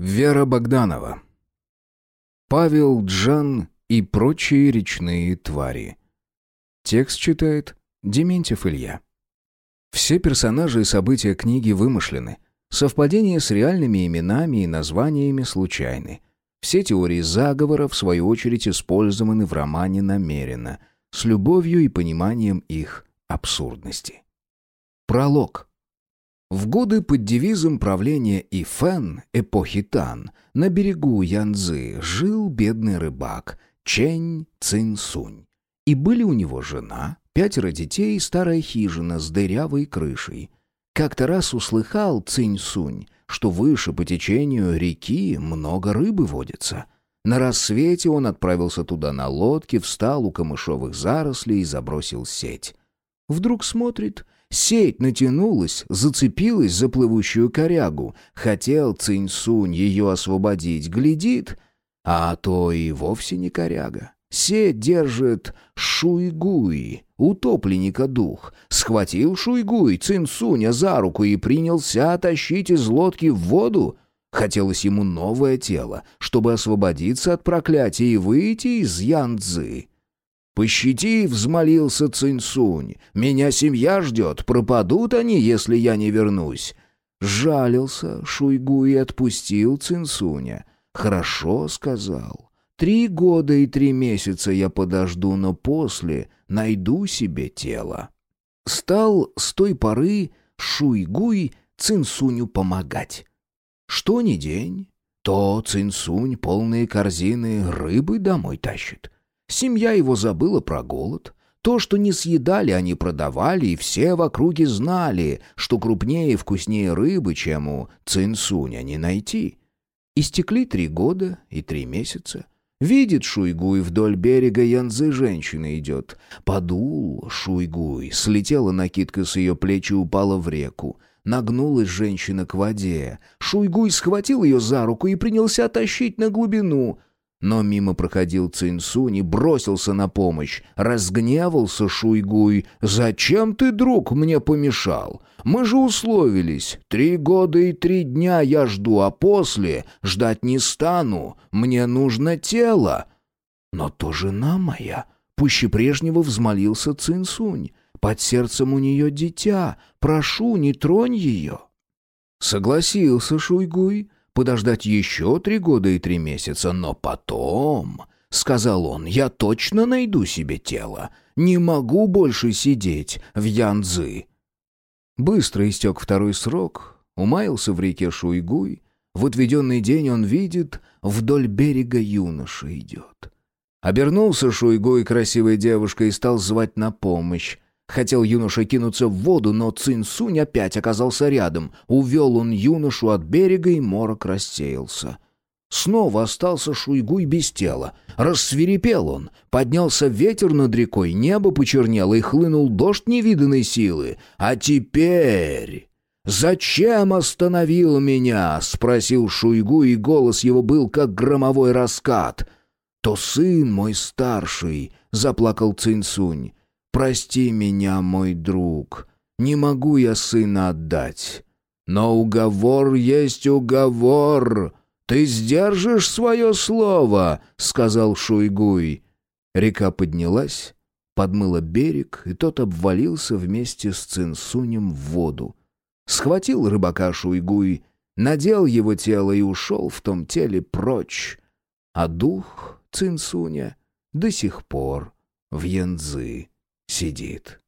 Вера Богданова. Павел Джан и прочие речные твари. Текст читает Дементьев Илья. Все персонажи и события книги вымышлены. Совпадения с реальными именами и названиями случайны. Все теории заговора, в свою очередь, использованы в романе намеренно, с любовью и пониманием их абсурдности. Пролог. В годы под девизом правления Ифэн эпохи Тан на берегу Янцзы жил бедный рыбак Чэнь Цинсунь. И были у него жена, пятеро детей и старая хижина с дырявой крышей. Как-то раз услыхал Цинсунь, что выше по течению реки много рыбы водится. На рассвете он отправился туда на лодке, встал у камышовых зарослей и забросил сеть. Вдруг смотрит — Сеть натянулась, зацепилась за плывущую корягу. Хотел Циньсунь ее освободить, глядит, а то и вовсе не коряга. Сеть держит Шуйгуй, утопленника дух. Схватил Шуйгуй Цинсуня за руку и принялся тащить из лодки в воду. Хотелось ему новое тело, чтобы освободиться от проклятия и выйти из Янцзы. «Пощади!» — взмолился Цинсунь. «Меня семья ждет, пропадут они, если я не вернусь». Жалился Шуйгу и отпустил Цинсуня. «Хорошо», — сказал. «Три года и три месяца я подожду, но после найду себе тело». Стал с той поры Шуйгуй Цинсуню помогать. Что ни день, то Цинсунь полные корзины рыбы домой тащит. Семья его забыла про голод. То, что не съедали, они продавали, и все в округе знали, что крупнее и вкуснее рыбы, чем у Цинсуня, не найти. Истекли три года и три месяца. Видит Шуйгуй вдоль берега Янзы женщина идет. Подул Шуйгуй, слетела накидка с ее плеч и упала в реку. Нагнулась женщина к воде. Шуйгуй схватил ее за руку и принялся тащить на глубину — но мимо проходил Цинсунь и бросился на помощь. Разгневался Шуйгуй. «Зачем ты, друг, мне помешал? Мы же условились. Три года и три дня я жду, а после ждать не стану. Мне нужно тело». «Но то жена моя», — пуще прежнего взмолился Цинсунь. «Под сердцем у нее дитя. Прошу, не тронь ее». Согласился Шуйгуй подождать еще три года и три месяца, но потом, — сказал он, — я точно найду себе тело. Не могу больше сидеть в Янцзы. Быстро истек второй срок, умаился в реке Шуйгуй. В отведенный день он видит, вдоль берега юноша идет. Обернулся Шуйгуй красивой девушкой и стал звать на помощь. Хотел юноша кинуться в воду, но Цинсунь опять оказался рядом. Увел он юношу от берега, и морок рассеялся. Снова остался Шуйгуй без тела. Рассверепел он. Поднялся ветер над рекой, небо почернело и хлынул дождь невиданной силы. «А теперь...» «Зачем остановил меня?» — спросил Шуйгу, и голос его был, как громовой раскат. «То сын мой старший», — заплакал Цинсунь. Прости меня, мой друг, не могу я сына отдать. Но уговор есть уговор. Ты сдержишь свое слово, сказал Шуйгуй. Река поднялась, подмыла берег, и тот обвалился вместе с Цинсунем в воду. Схватил рыбака Шуйгуй, надел его тело и ушел в том теле прочь. А дух Цинсуня до сих пор в Янцзы сидит.